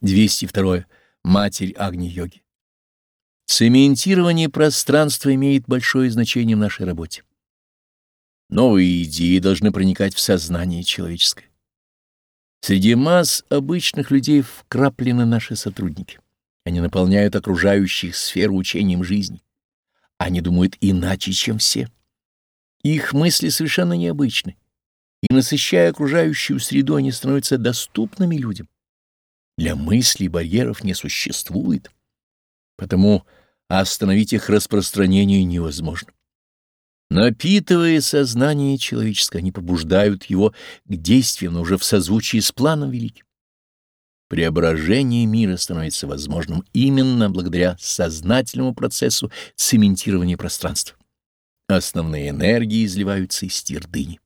202. Матерь Агни-йоги. Цементирование пространства имеет большое значение в нашей работе. Новые идеи должны проникать в сознание человеческое. Среди масс обычных людей вкраплены наши сотрудники. Они наполняют окружающих сферу учением жизни. Они думают иначе, чем все. Их мысли совершенно необычны. И, насыщая окружающую среду, они становятся доступными людям. Для мыслей барьеров не существует. Потому остановить их распространение невозможно. Напитывая сознание человеческое, они побуждают его к действиям, но уже в созвучии с планом великим. Преображение мира становится возможным именно благодаря сознательному процессу цементирования пространства. Основные энергии изливаются из твердыни.